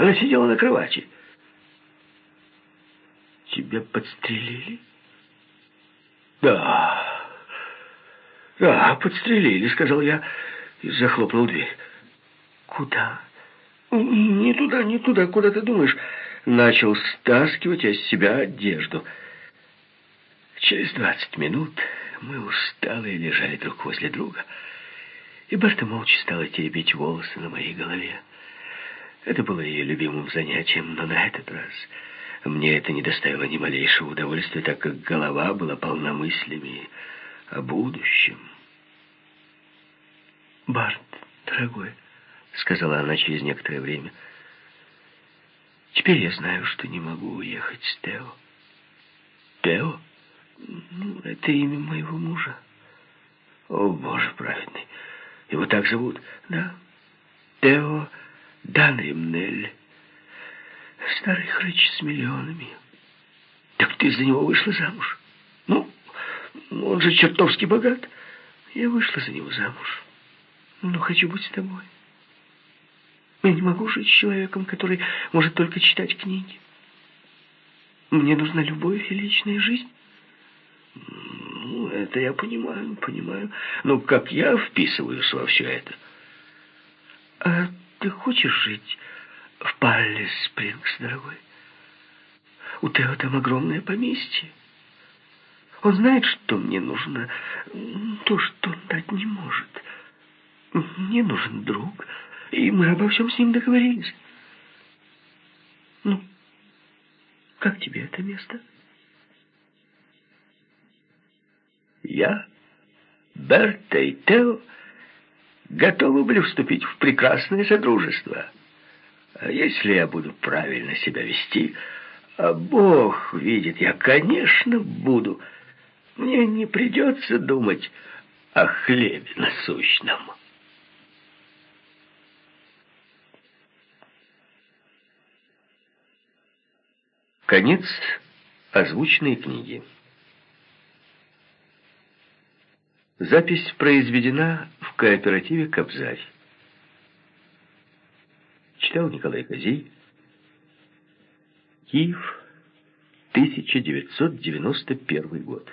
Она сидела на кровати. Тебя подстрелили? Да. Да, подстрелили, сказал я и захлопнул дверь. Куда? Не туда, не туда, куда ты думаешь? Начал стаскивать из себя одежду. Через двадцать минут мы усталые лежали друг возле друга. И Берта молча стала теребить волосы на моей голове. Это было ее любимым занятием, но на этот раз мне это не доставило ни малейшего удовольствия, так как голова была полна мыслями о будущем. «Барт, дорогой», — сказала она через некоторое время, — «теперь я знаю, что не могу уехать с Тео». «Тео?» «Ну, это имя моего мужа». «О, Боже праведный! Его так зовут?» «Да, Тео Данримнель. Старый хрыч с миллионами». «Так ты за него вышла замуж?» «Ну, он же чертовски богат». «Я вышла за него замуж, но хочу быть с тобой». Я не могу жить с человеком, который может только читать книги. Мне нужна любовь и личная жизнь. Ну, это я понимаю, понимаю. Но как я вписываюсь во все это? А ты хочешь жить в Паллис Спрингс, дорогой? У Тео там огромное поместье. Он знает, что мне нужно, то, что он дать не может. Мне нужен друг — и мы обо всем с ним договорились. Ну, как тебе это место? Я, Берта и Тео готовы были вступить в прекрасное содружество. А если я буду правильно себя вести, а Бог видит, я, конечно, буду. Мне не придется думать о хлебе насущном. Конец озвученной книги. Запись произведена кооперативе «Кобзарь». Читал Николай Козей. Киев, 1991 год.